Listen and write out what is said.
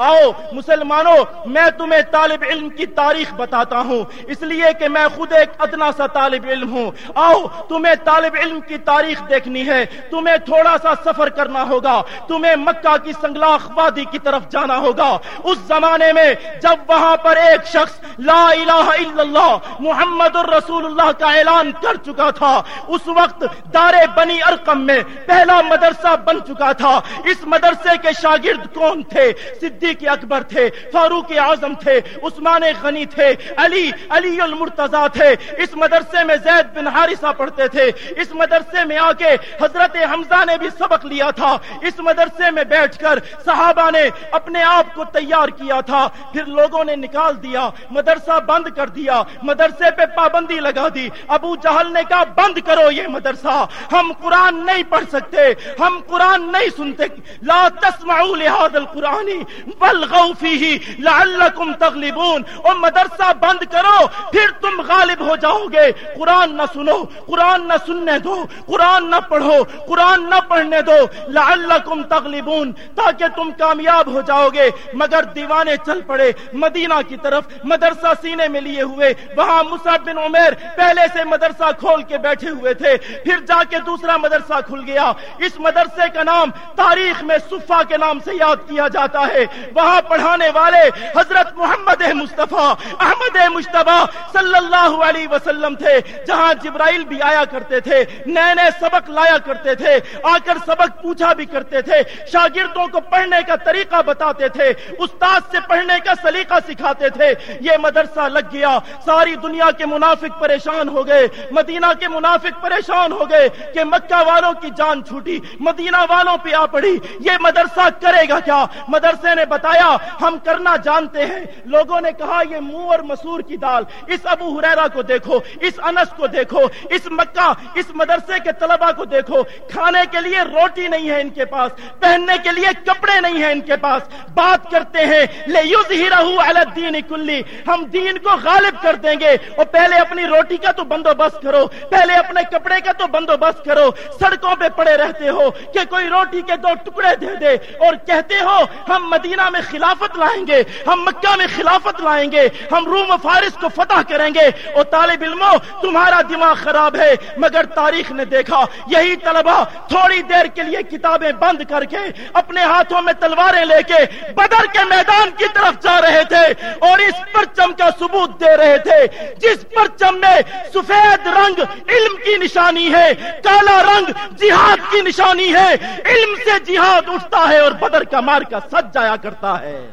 آؤ مسلمانوں، میں تمہیں طالب علم کی تاریخ بتاتا ہوں۔ اس لیے کہ میں خود ایک ادنا سا طالب علم ہوں۔ آؤ، تمہیں طالب علم کی تاریخ دیکھنی ہے۔ تمہیں تھوڑا سا سفر کرنا ہوگا۔ تمہیں مکہ کی سنگلاخ وادی کی طرف جانا ہوگا۔ اس زمانے میں جب وہاں پر ایک شخص لا الہ الا اللہ، محمد الرسول اللہ کا اعلان کر چکا تھا۔ اس وقت دار بنی ارقم میں پہلا مدرسہ بن چکا تھا۔ اس مدرسے کے شاگرد کون تھے؟ صدیق صدیق اکبر تھے، فاروق اعظم تھے، عثمان غنی تھے، علی علی المرتضی تھے۔ اس مدرسے میں زید بن حارثہ پڑھتے تھے۔ اس مدرسے میں آ کے حضرت حمزہ نے بھی سبق لیا تھا۔ اس مدرسے میں بیٹھ کر صحابہ نے اپنے آپ کو تیار کیا تھا۔ پھر لوگوں نے نکال دیا، مدرسہ بند کر دیا، مدرسے پہ پابندی لگا دی۔ ابو جہل نے کہا، بند کرو یہ مدرسہ۔ ہم قرآن نہیں پڑھ سکتے، ہم قرآن نہیں سنتے۔ لا تسمعوا لهذا القرآن۔ بلغوا فيه لعلكم تغلبون۔ اور مدرسہ بند کرو، پھر تم غالب ہو جاؤ گے۔ قرآن نہ سنو، قرآن نہ سننے دو، قرآن نہ پڑھو، قرآن نہ پڑھنے دو۔ لعلکم تغلبون، تاکہ تم کامیاب ہو جاؤ گے۔ مگر دیوانے چل پڑے، مدینہ کی طرف مدرسہ سینے میں لیے ہوئے۔ وہاں مصعب بن عمر پہلے سے مدرسہ کھول کے بیٹھے ہوئے تھے، پھر جا کے دوسرا مدرسہ کھل گیا۔ اس مدرسے کا نام تاریخ میں صفا کے نام سے یاد کیا جاتا ہے۔ وہاں پڑھانے والے حضرت محمد مصطفیٰ، احمد مشتبہ صلی اللہ علیہ وسلم تھے، جہاں جبرائیل بھی آیا کرتے تھے نئے نئے سبق لایا کرتے تھے آ کر سبق پوچھا بھی کرتے تھے، شاگردوں کو پڑھنے کا طریقہ بتاتے تھے استاد سے پڑھنے کا سلیقہ سکھاتے تھے۔ یہ مدرسہ لگ گیا، ساری دنیا کے منافق پریشان ہو گئے، مدینہ کے منافق پریشان ہو گئے کہ مکہ والوں کی جان چھوٹی، مدینہ والوں پہ آ پڑی، یہ مدرسہ کرے گا کیا؟ مدرسے نے بتایا، ہم کرنا جانتے ہیں۔ لوگوں نے کہا، یہ منہ اور مسور کی دال۔ اس ابو ہریرا کو دیکھو، اس انس کو دیکھو، اس مکہ، اس مدرسے کے طلبا کو دیکھو۔ کھانے کے لیے روٹی نہیں ہے ان کے پاس، پہننے کے لیے کپڑے نہیں ہیں ان کے پاس۔ بات کرتے ہیں لے الدین کلی۔ ہم دین کو غالب کر دیں گے۔ اور پہلے اپنی روٹی کا تو بندوبست کرو، پہلے اپنے کپڑے کا تو بندوبست کرو۔ سڑکوں پہ پڑے رہتے ہو کہ کوئی روٹی کے دو ٹکڑے دے دے اور کہتے ہو، ہم مدینہ میں خلافت لائیں گے، ہم مکہ میں خلافت لائیں گے، ہم روم و فارس کو فتح کریں گے۔ اور طالب علموں تمہارا دماغ خراب ہے، مگر تاریخ نے دیکھا، یہی طلبا تھوڑی دیر کے لیے کتابیں بند کر کے اپنے ہاتھوں میں تلواریں لے کے بدر کے میدان کی طرف جا رہے تھے اور اس پرچم کا ثبوت دے رہے تھے۔ جس پرچم میں سفید رنگ علم کی نشانی ہے، کالا رنگ جہاد کی نشانی ہے۔ علم سے جہاد اٹھتا ہے اور بدر کا مار کا سچ جایا کر کرتا ہے۔